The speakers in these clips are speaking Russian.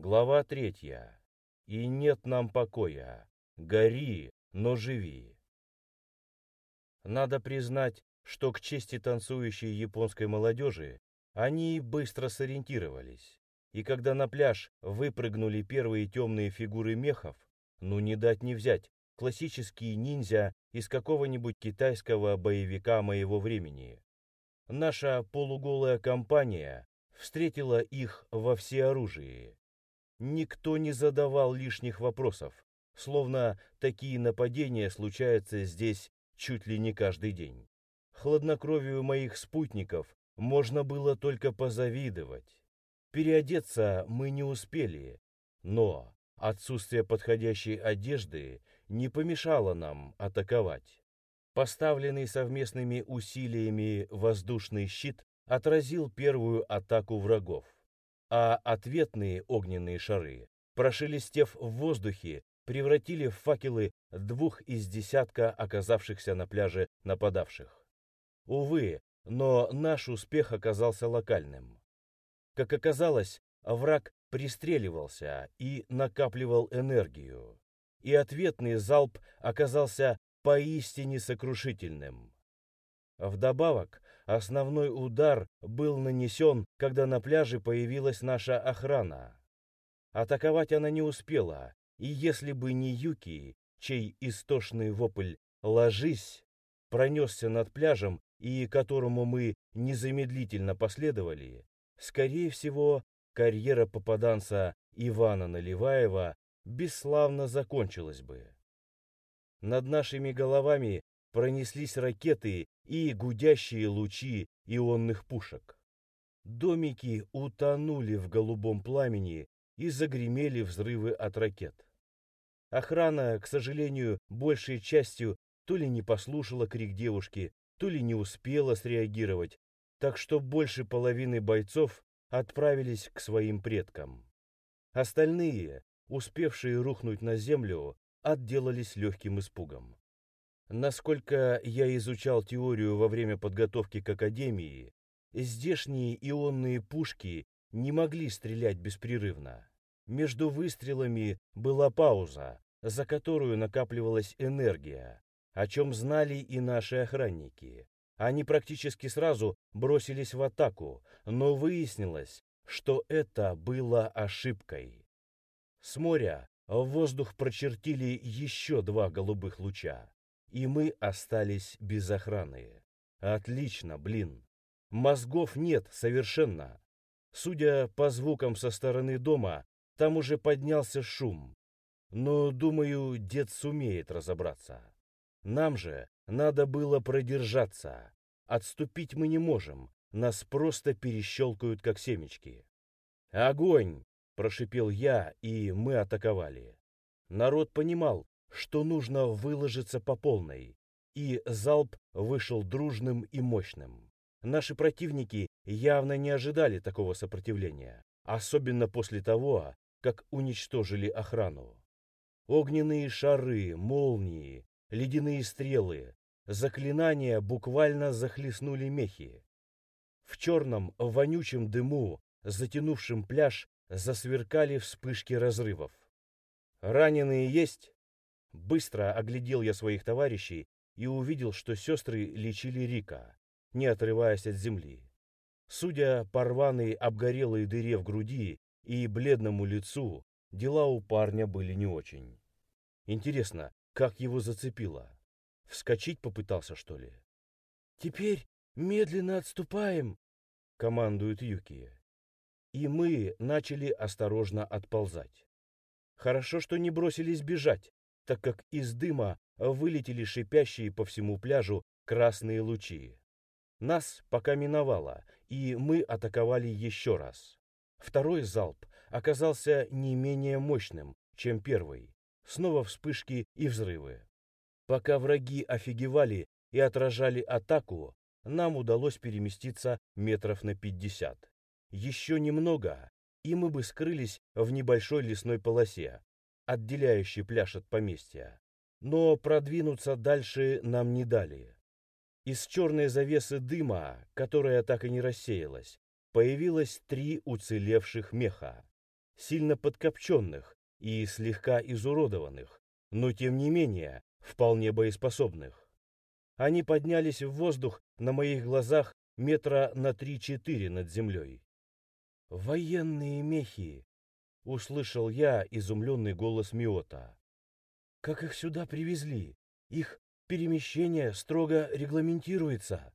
Глава третья. И нет нам покоя. Гори, но живи. Надо признать, что к чести танцующей японской молодежи они быстро сориентировались. И когда на пляж выпрыгнули первые темные фигуры мехов, ну не дать не взять, классические ниндзя из какого-нибудь китайского боевика моего времени. Наша полуголая компания встретила их во всеоружии. Никто не задавал лишних вопросов, словно такие нападения случаются здесь чуть ли не каждый день. Хладнокровию моих спутников можно было только позавидовать. Переодеться мы не успели, но отсутствие подходящей одежды не помешало нам атаковать. Поставленный совместными усилиями воздушный щит отразил первую атаку врагов, а ответные огненные шары, прошелестев в воздухе, превратили в факелы двух из десятка оказавшихся на пляже нападавших. Увы, но наш успех оказался локальным. Как оказалось, враг пристреливался и накапливал энергию, и ответный залп оказался поистине сокрушительным. Вдобавок, основной удар был нанесен, когда на пляже появилась наша охрана. Атаковать она не успела, и если бы не Юки, чей истошный вопль «Ложись!» пронесся над пляжем и которому мы незамедлительно последовали, скорее всего, карьера попаданца Ивана Наливаева бесславно закончилась бы. Над нашими головами пронеслись ракеты и гудящие лучи ионных пушек. Домики утонули в голубом пламени и загремели взрывы от ракет. Охрана, к сожалению, большей частью то ли не послушала крик девушки, то ли не успела среагировать, так что больше половины бойцов отправились к своим предкам. Остальные, успевшие рухнуть на землю, отделались легким испугом. Насколько я изучал теорию во время подготовки к академии, здешние ионные пушки не могли стрелять беспрерывно. Между выстрелами была пауза, за которую накапливалась энергия, о чем знали и наши охранники. Они практически сразу бросились в атаку, но выяснилось, что это было ошибкой. С моря в воздух прочертили еще два голубых луча и мы остались без охраны. Отлично, блин. Мозгов нет совершенно. Судя по звукам со стороны дома, там уже поднялся шум. Но, думаю, дед сумеет разобраться. Нам же надо было продержаться. Отступить мы не можем. Нас просто перещелкают, как семечки. «Огонь!» – прошипел я, и мы атаковали. Народ понимал, что нужно выложиться по полной, и залп вышел дружным и мощным. Наши противники явно не ожидали такого сопротивления, особенно после того, как уничтожили охрану. Огненные шары, молнии, ледяные стрелы, заклинания буквально захлестнули мехи. В черном, вонючем дыму, затянувшем пляж, засверкали вспышки разрывов. «Раненые есть?» Быстро оглядел я своих товарищей и увидел, что сестры лечили Рика, не отрываясь от земли. Судя по рваной обгорелой дыре в груди и бледному лицу, дела у парня были не очень. Интересно, как его зацепило? Вскочить попытался, что ли? «Теперь медленно отступаем», — командует Юки. И мы начали осторожно отползать. Хорошо, что не бросились бежать, так как из дыма вылетели шипящие по всему пляжу красные лучи. Нас пока миновало, и мы атаковали еще раз. Второй залп оказался не менее мощным, чем первый. Снова вспышки и взрывы. Пока враги офигевали и отражали атаку, нам удалось переместиться метров на пятьдесят. Еще немного, и мы бы скрылись в небольшой лесной полосе, отделяющий пляж от поместья. Но продвинуться дальше нам не дали. Из черной завесы дыма, которая так и не рассеялась, появилось три уцелевших меха. сильно подкопченных и слегка изуродованных, но тем не менее вполне боеспособных. Они поднялись в воздух на моих глазах метра на 3-4 над землей. «Военные мехи!» — услышал я изумленный голос Миота. «Как их сюда привезли? Их перемещение строго регламентируется».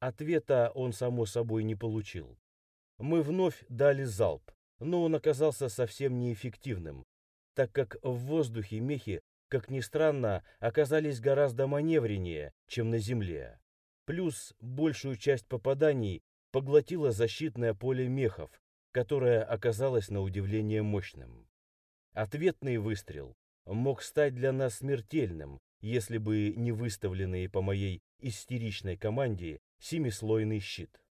Ответа он, само собой, не получил. Мы вновь дали залп, но он оказался совсем неэффективным, так как в воздухе мехи, как ни странно, оказались гораздо маневреннее, чем на земле. Плюс большую часть попаданий поглотило защитное поле мехов, которое оказалось на удивление мощным. Ответный выстрел мог стать для нас смертельным, если бы не выставленный по моей истеричной команде семислойный щит.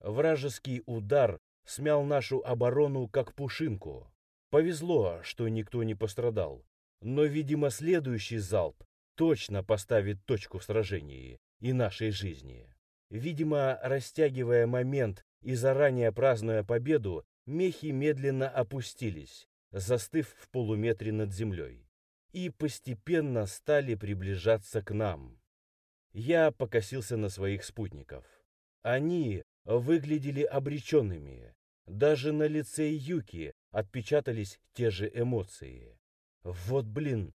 Вражеский удар смял нашу оборону как пушинку. Повезло, что никто не пострадал, но, видимо, следующий залп точно поставит точку в сражении и нашей жизни. Видимо, растягивая момент и заранее празднуя победу, мехи медленно опустились, застыв в полуметре над землей, и постепенно стали приближаться к нам. Я покосился на своих спутников. Они выглядели обреченными. Даже на лице Юки отпечатались те же эмоции. Вот блин,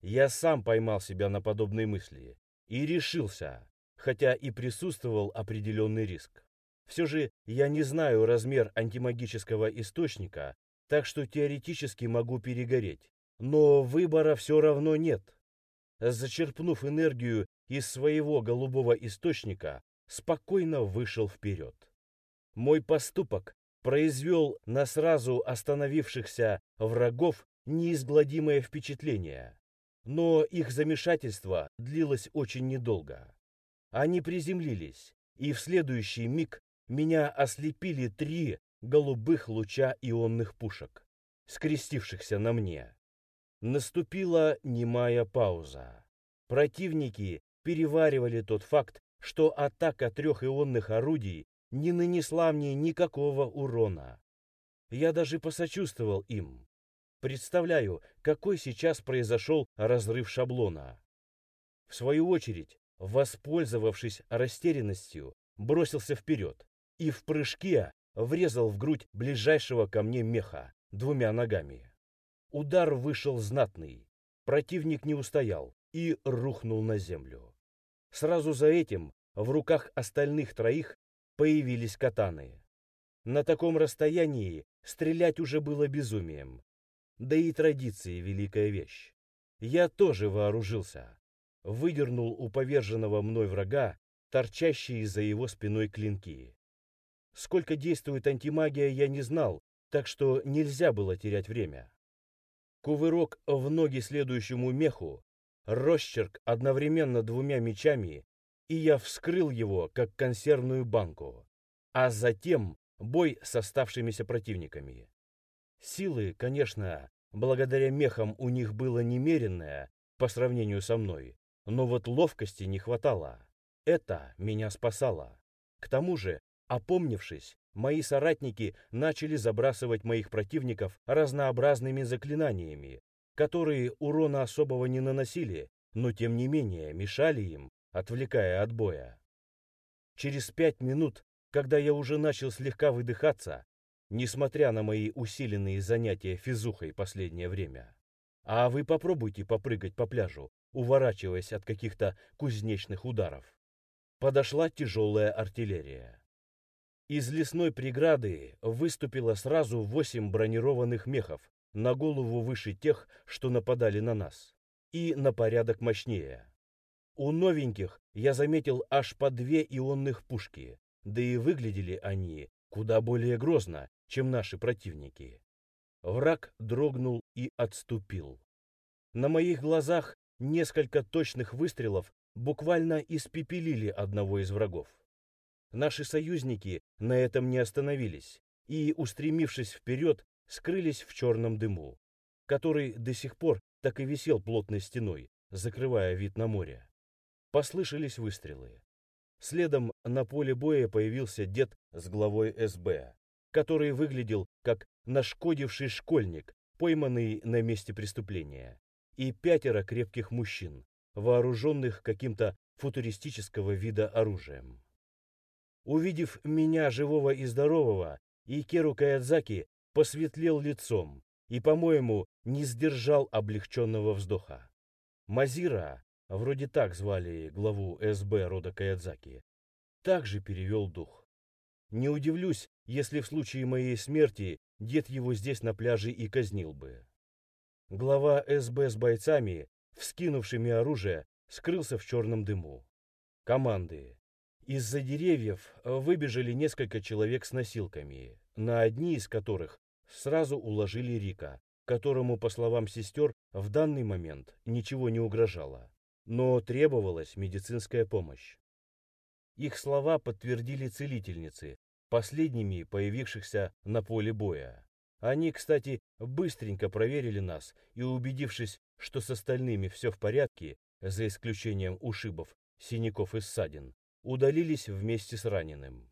я сам поймал себя на подобные мысли и решился, хотя и присутствовал определенный риск. Все же я не знаю размер антимагического источника, так что теоретически могу перегореть. Но выбора все равно нет. Зачерпнув энергию из своего голубого источника, спокойно вышел вперед. Мой поступок произвел на сразу остановившихся врагов неизгладимое впечатление. Но их замешательство длилось очень недолго. Они приземлились, и в следующий миг меня ослепили три голубых луча ионных пушек, скрестившихся на мне. Наступила немая пауза. Противники переваривали тот факт, что атака трех ионных орудий не нанесла мне никакого урона. Я даже посочувствовал им. Представляю, какой сейчас произошел разрыв шаблона. В свою очередь, воспользовавшись растерянностью, бросился вперед и в прыжке врезал в грудь ближайшего ко мне меха двумя ногами. Удар вышел знатный, противник не устоял и рухнул на землю. Сразу за этим в руках остальных троих появились катаны. На таком расстоянии стрелять уже было безумием. Да и традиции — великая вещь. Я тоже вооружился. Выдернул у поверженного мной врага торчащие за его спиной клинки. Сколько действует антимагия, я не знал, так что нельзя было терять время. Кувырок в ноги следующему меху, росчерк одновременно двумя мечами и я вскрыл его, как консервную банку. А затем бой с оставшимися противниками. Силы, конечно, благодаря мехам у них было немеренное по сравнению со мной, но вот ловкости не хватало. Это меня спасало. К тому же, опомнившись, мои соратники начали забрасывать моих противников разнообразными заклинаниями, которые урона особого не наносили, но тем не менее мешали им отвлекая от боя. Через пять минут, когда я уже начал слегка выдыхаться, несмотря на мои усиленные занятия физухой последнее время, а вы попробуйте попрыгать по пляжу, уворачиваясь от каких-то кузнечных ударов, подошла тяжелая артиллерия. Из лесной преграды выступило сразу восемь бронированных мехов, на голову выше тех, что нападали на нас, и на порядок мощнее. У новеньких я заметил аж по две ионных пушки, да и выглядели они куда более грозно, чем наши противники. Враг дрогнул и отступил. На моих глазах несколько точных выстрелов буквально испепелили одного из врагов. Наши союзники на этом не остановились и, устремившись вперед, скрылись в черном дыму, который до сих пор так и висел плотной стеной, закрывая вид на море. Послышались выстрелы. Следом на поле боя появился дед с главой СБ, который выглядел как нашкодивший школьник, пойманный на месте преступления, и пятеро крепких мужчин, вооруженных каким-то футуристического вида оружием. Увидев меня живого и здорового, Икеру Каядзаки посветлел лицом и, по-моему, не сдержал облегченного вздоха. Мазира, вроде так звали главу СБ рода Каядзаки, также перевел дух. Не удивлюсь, если в случае моей смерти дед его здесь на пляже и казнил бы. Глава СБ с бойцами, вскинувшими оружие, скрылся в черном дыму. Команды. Из-за деревьев выбежали несколько человек с носилками, на одни из которых сразу уложили Рика, которому, по словам сестер, в данный момент ничего не угрожало, но требовалась медицинская помощь. Их слова подтвердили целительницы, последними появившихся на поле боя. Они, кстати, быстренько проверили нас и, убедившись, что с остальными все в порядке, за исключением ушибов, синяков и ссадин, удалились вместе с раненым.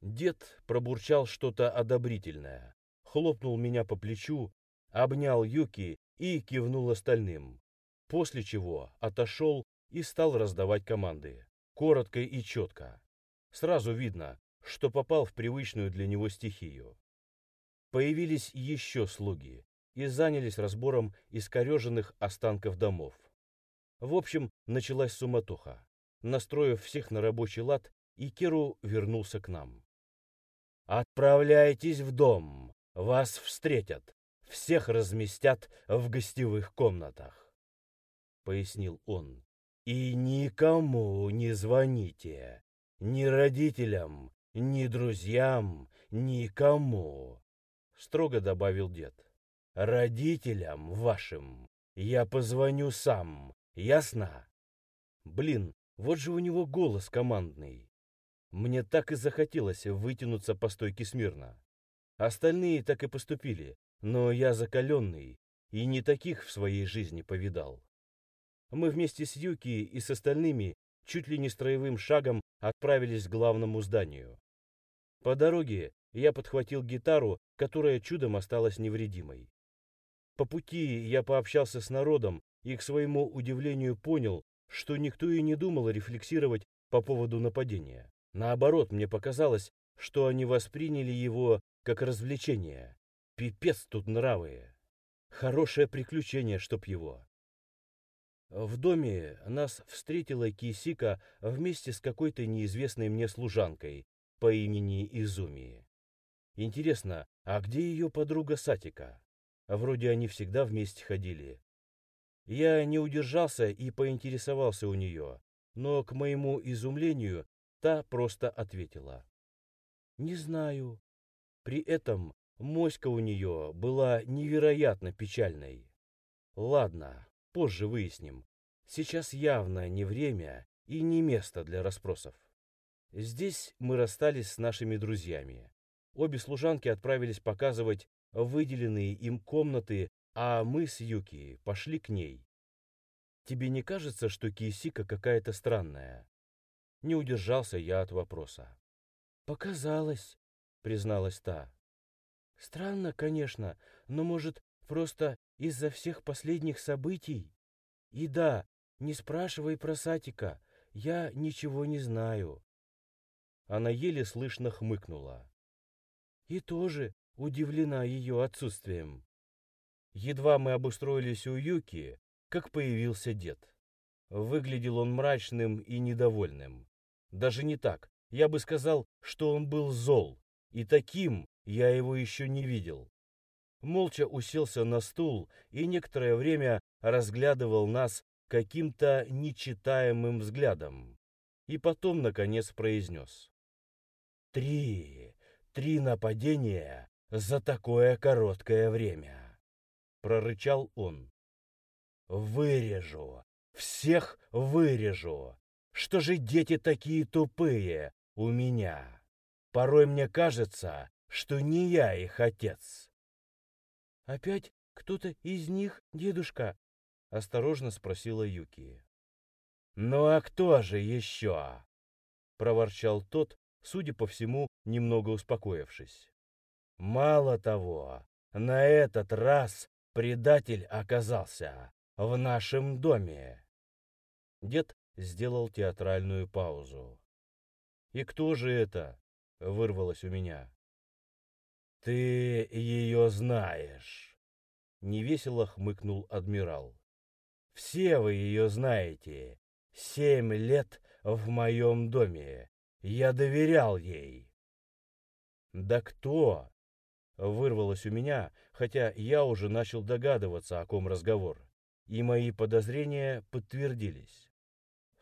Дед пробурчал что-то одобрительное, хлопнул меня по плечу, обнял Юки и кивнул остальным, после чего отошел и стал раздавать команды, коротко и четко. Сразу видно, что попал в привычную для него стихию. Появились еще слуги и занялись разбором искореженных останков домов. В общем, началась суматоха. Настроив всех на рабочий лад, Икеру вернулся к нам. «Отправляйтесь в дом, вас встретят, всех разместят в гостевых комнатах», — пояснил он. «И никому не звоните, ни родителям, ни друзьям, никому», — строго добавил дед. «Родителям вашим я позвоню сам, ясно?» Блин, вот же у него голос командный. Мне так и захотелось вытянуться по стойке смирно. Остальные так и поступили, но я закаленный и не таких в своей жизни повидал. Мы вместе с Юки и с остальными чуть ли не строевым шагом отправились к главному зданию. По дороге я подхватил гитару, которая чудом осталась невредимой. По пути я пообщался с народом и, к своему удивлению, понял, что никто и не думал рефлексировать по поводу нападения. Наоборот, мне показалось, что они восприняли его как развлечение. Пипец тут нравы. Хорошее приключение, чтоб его. В доме нас встретила Кисика вместе с какой-то неизвестной мне служанкой, по имени Изуми. Интересно, а где ее подруга Сатика? Вроде они всегда вместе ходили. Я не удержался и поинтересовался у нее, но, к моему изумлению, та просто ответила. «Не знаю». При этом моська у нее была невероятно печальной. Ладно, позже выясним. Сейчас явно не время и не место для расспросов. Здесь мы расстались с нашими друзьями. Обе служанки отправились показывать выделенные им комнаты, а мы с Юки пошли к ней. Тебе не кажется, что Кисика какая-то странная? Не удержался я от вопроса. Показалось, призналась та. Странно, конечно, но, может, просто из-за всех последних событий? И да, не спрашивай про Сатика, я ничего не знаю. Она еле слышно хмыкнула. И тоже удивлена ее отсутствием. Едва мы обустроились у Юки, как появился дед. Выглядел он мрачным и недовольным. Даже не так. Я бы сказал, что он был зол. И таким я его еще не видел. Молча уселся на стул и некоторое время разглядывал нас каким-то нечитаемым взглядом. И потом, наконец, произнес. Три, три нападения за такое короткое время, прорычал он. Вырежу, всех вырежу. Что же дети такие тупые у меня? Порой мне кажется, что не я их отец. Опять кто-то из них, дедушка? Осторожно спросила Юки. Ну а кто же еще? Проворчал тот, судя по всему, немного успокоившись. Мало того, на этот раз предатель оказался в нашем доме. Дед сделал театральную паузу. «И кто же это?» — вырвалось у меня. «Ты ее знаешь!» — невесело хмыкнул адмирал. «Все вы ее знаете. Семь лет в моем доме. Я доверял ей». «Да кто?» — вырвалось у меня, хотя я уже начал догадываться, о ком разговор, и мои подозрения подтвердились.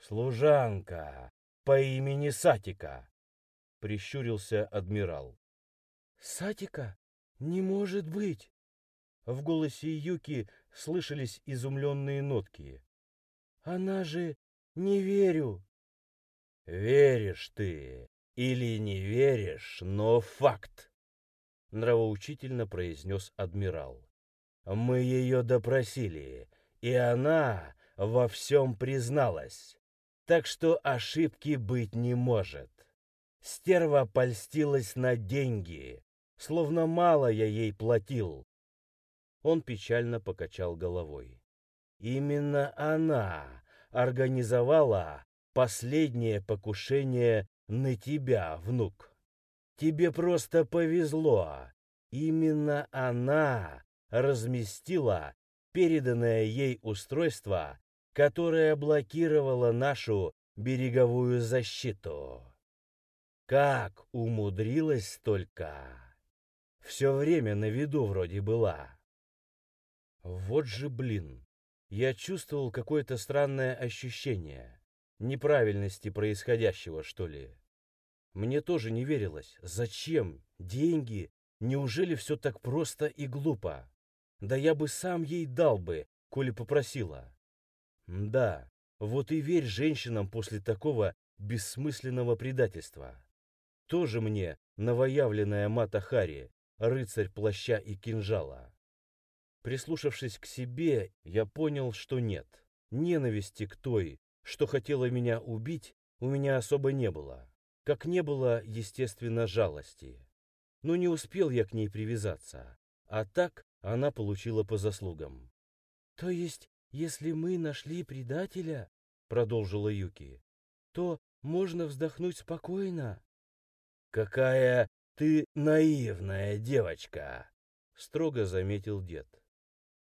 «Служанка по имени Сатика», — прищурился адмирал. «Сатика? Не может быть!» В голосе Юки слышались изумленные нотки. «Она же... не верю!» «Веришь ты или не веришь, но факт!» Нравоучительно произнес адмирал. «Мы ее допросили, и она во всем призналась, так что ошибки быть не может. Стерва польстилась на деньги, словно мало я ей платил. Он печально покачал головой. Именно она организовала последнее покушение на тебя, внук. Тебе просто повезло. Именно она разместила переданное ей устройство, которое блокировало нашу береговую защиту. Как умудрилась только! Все время на виду вроде была. Вот же блин. Я чувствовал какое-то странное ощущение. Неправильности происходящего, что ли. Мне тоже не верилось. Зачем? Деньги? Неужели все так просто и глупо? Да я бы сам ей дал бы, коли попросила. Да, вот и верь женщинам после такого бессмысленного предательства. Тоже мне новоявленная Мата Хари, рыцарь плаща и кинжала. Прислушавшись к себе, я понял, что нет. Ненависти к той, что хотела меня убить, у меня особо не было. Как не было, естественно, жалости. Но не успел я к ней привязаться. А так она получила по заслугам. «То есть, если мы нашли предателя, — продолжила Юки, — то можно вздохнуть спокойно?» «Какая ты наивная девочка!» — строго заметил дед.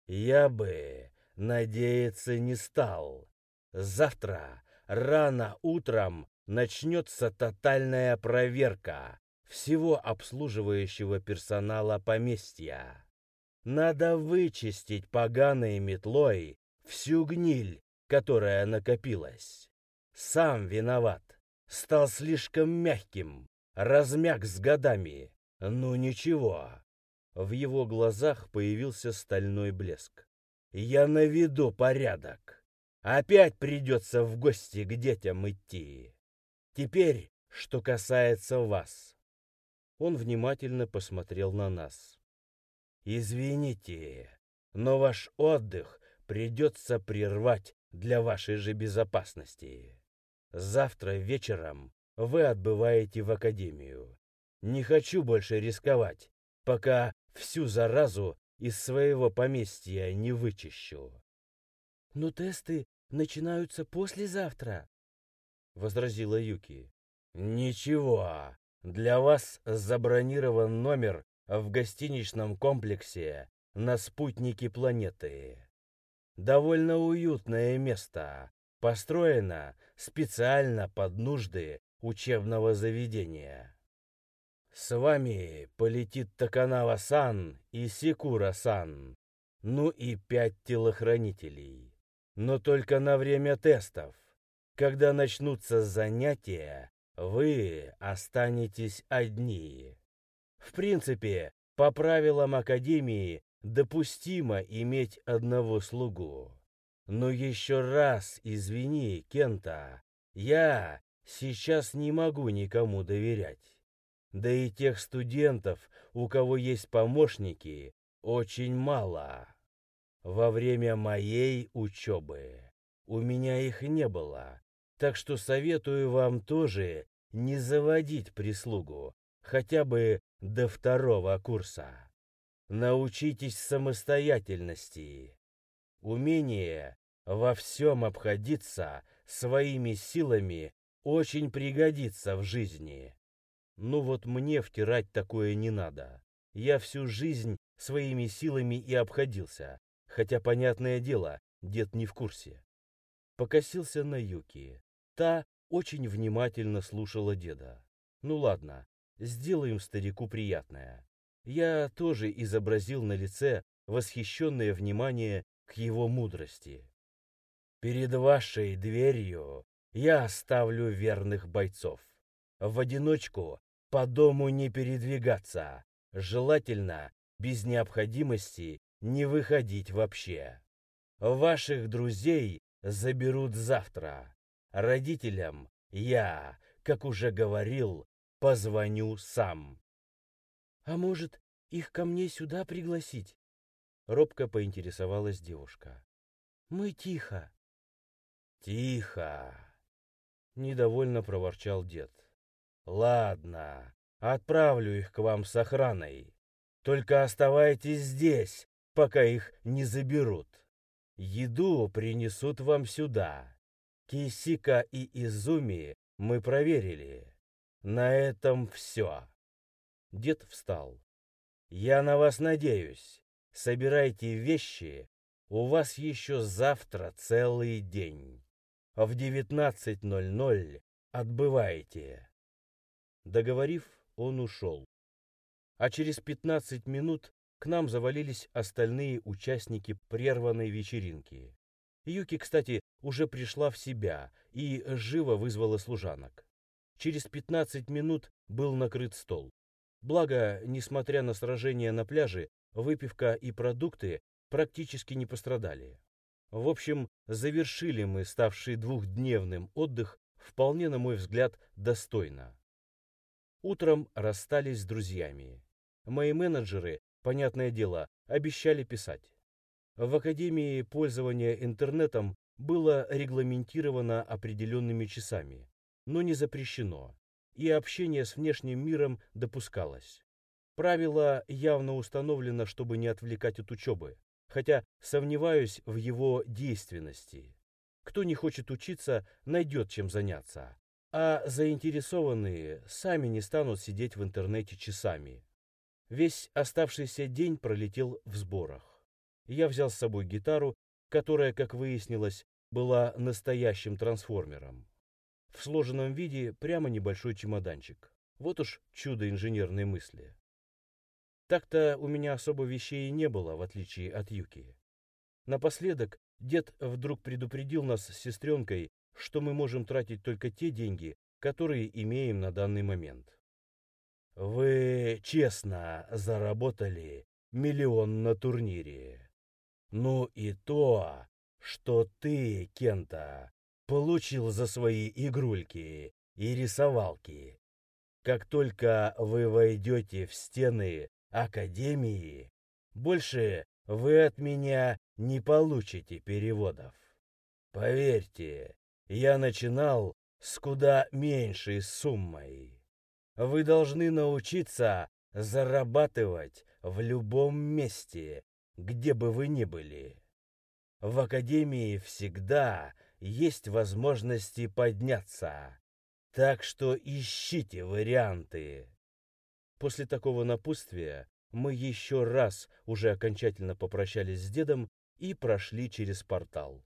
«Я бы надеяться не стал. Завтра рано утром начнется тотальная проверка всего обслуживающего персонала поместья. Надо вычистить поганой метлой всю гниль, которая накопилась. Сам виноват. Стал слишком мягким, размяк с годами. Ну ничего. В его глазах появился стальной блеск. Я наведу порядок. Опять придется в гости к детям идти. Теперь, что касается вас. Он внимательно посмотрел на нас. Извините, но ваш отдых придется прервать для вашей же безопасности. Завтра вечером вы отбываете в академию. Не хочу больше рисковать, пока всю заразу из своего поместья не вычищу. Но тесты начинаются послезавтра, возразила Юки. Ничего, для вас забронирован номер в гостиничном комплексе на спутнике планеты. Довольно уютное место, построено специально под нужды учебного заведения. С вами полетит Таканава-сан и Сикура-сан, ну и пять телохранителей. Но только на время тестов. Когда начнутся занятия, вы останетесь одни. В принципе, по правилам Академии допустимо иметь одного слугу. Но еще раз извини, Кента, я сейчас не могу никому доверять. Да и тех студентов, у кого есть помощники, очень мало. Во время моей учебы у меня их не было, так что советую вам тоже не заводить прислугу, хотя бы до второго курса. Научитесь самостоятельности. Умение во всем обходиться своими силами очень пригодится в жизни. Ну вот мне втирать такое не надо. Я всю жизнь своими силами и обходился, хотя, понятное дело, дед не в курсе. Покосился на Юки. Та очень внимательно слушала деда. Ну ладно, сделаем старику приятное. Я тоже изобразил на лице восхищенное внимание к его мудрости. Перед вашей дверью я оставлю верных бойцов. В одиночку по дому не передвигаться, желательно без необходимости не выходить вообще. Ваших друзей заберут завтра. Родителям я, как уже говорил, позвоню сам. А может, их ко мне сюда пригласить? Робко поинтересовалась девушка. Мы тихо. Тихо. Недовольно проворчал дед. Ладно, отправлю их к вам с охраной. Только оставайтесь здесь, пока их не заберут. Еду принесут вам сюда. Кисика и Изуми мы проверили. На этом все. Дед встал. Я на вас надеюсь. Собирайте вещи. У вас еще завтра целый день. В 19.00 отбывайте. Договорив, он ушел. А через 15 минут к нам завалились остальные участники прерванной вечеринки. Юки, кстати, уже пришла в себя и живо вызвала служанок. Через 15 минут был накрыт стол. Благо, несмотря на сражение на пляже, выпивка и продукты практически не пострадали. В общем, завершили мы ставший двухдневным отдых вполне, на мой взгляд, достойно. Утром расстались с друзьями. Мои менеджеры, понятное дело, обещали писать. В Академии пользования интернетом было регламентировано определенными часами, но не запрещено, и общение с внешним миром допускалось. Правило явно установлено, чтобы не отвлекать от учебы, хотя сомневаюсь в его действенности. Кто не хочет учиться, найдет чем заняться, а заинтересованные сами не станут сидеть в интернете часами. Весь оставшийся день пролетел в сборах. Я взял с собой гитару, которая, как выяснилось, была настоящим трансформером. В сложенном виде прямо небольшой чемоданчик. Вот уж чудо инженерной мысли. Так-то у меня особо вещей не было, в отличие от Юки. Напоследок дед вдруг предупредил нас с сестренкой, что мы можем тратить только те деньги, которые имеем на данный момент. Вы честно заработали миллион на турнире. Ну и то, что ты, Кента, получил за свои игрульки и рисовалки. Как только вы войдете в стены Академии, больше вы от меня не получите переводов. Поверьте, я начинал с куда меньшей суммой. Вы должны научиться зарабатывать в любом месте, где бы вы ни были. В Академии всегда есть возможности подняться, так что ищите варианты. После такого напутствия мы еще раз уже окончательно попрощались с дедом и прошли через портал.